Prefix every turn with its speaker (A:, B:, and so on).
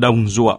A: đồng ruộng.